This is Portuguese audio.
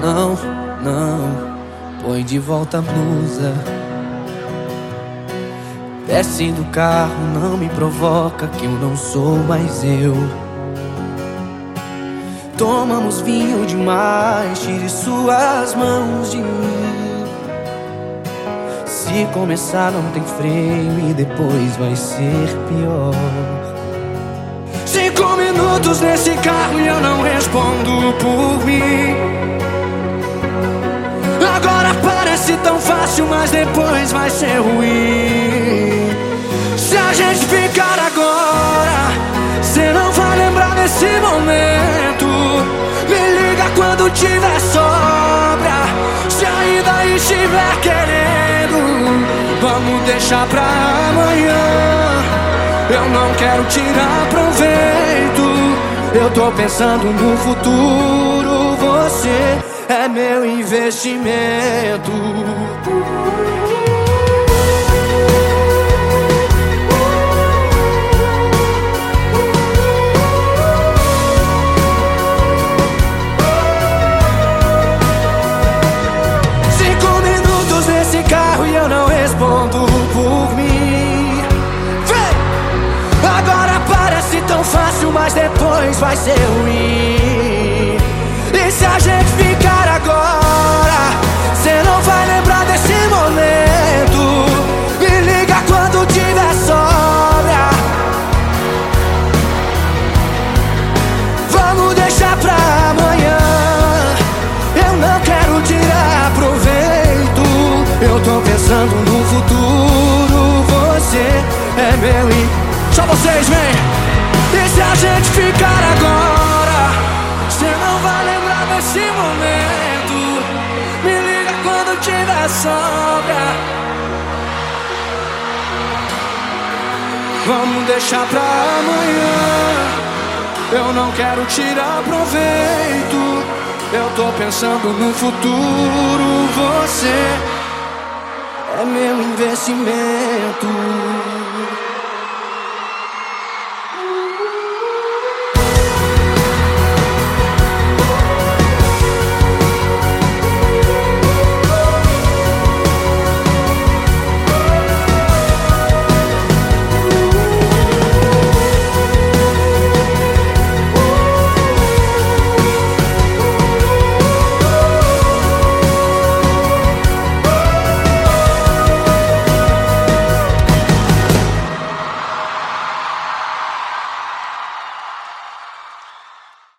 Não, não, põe de volta a blusa. Desce do carro, não me provoca que eu não sou mais eu. Tomamos vinho demais, tire suas mãos de mim. Se começar, não tem freio e depois vai ser pior. Cinco minutos nesse carro e eu não respondo por mim. Fácil, mas depois vai ser ruim. Se a gente ficar agora, cê não vai lembrar desse momento. Me liga quando tiver sobra. Se ainda estiver querendo, vamos deixar pra amanhã. Eu não quero tirar proveito. Eu tô pensando no futuro. Meu investimento. Cinco minutos nesse carro e eu não respondo por mim. Vem! Agora parece tão fácil, mas depois vai ser ruim. E se a gente ficar vocês, vem! E se a gente ficar agora? Você não vai lembrar desse momento. Me liga quando tiver sobra. Vamos deixar pra amanhã. Eu não quero tirar proveito. Eu tô pensando no futuro. Você é meu investimento.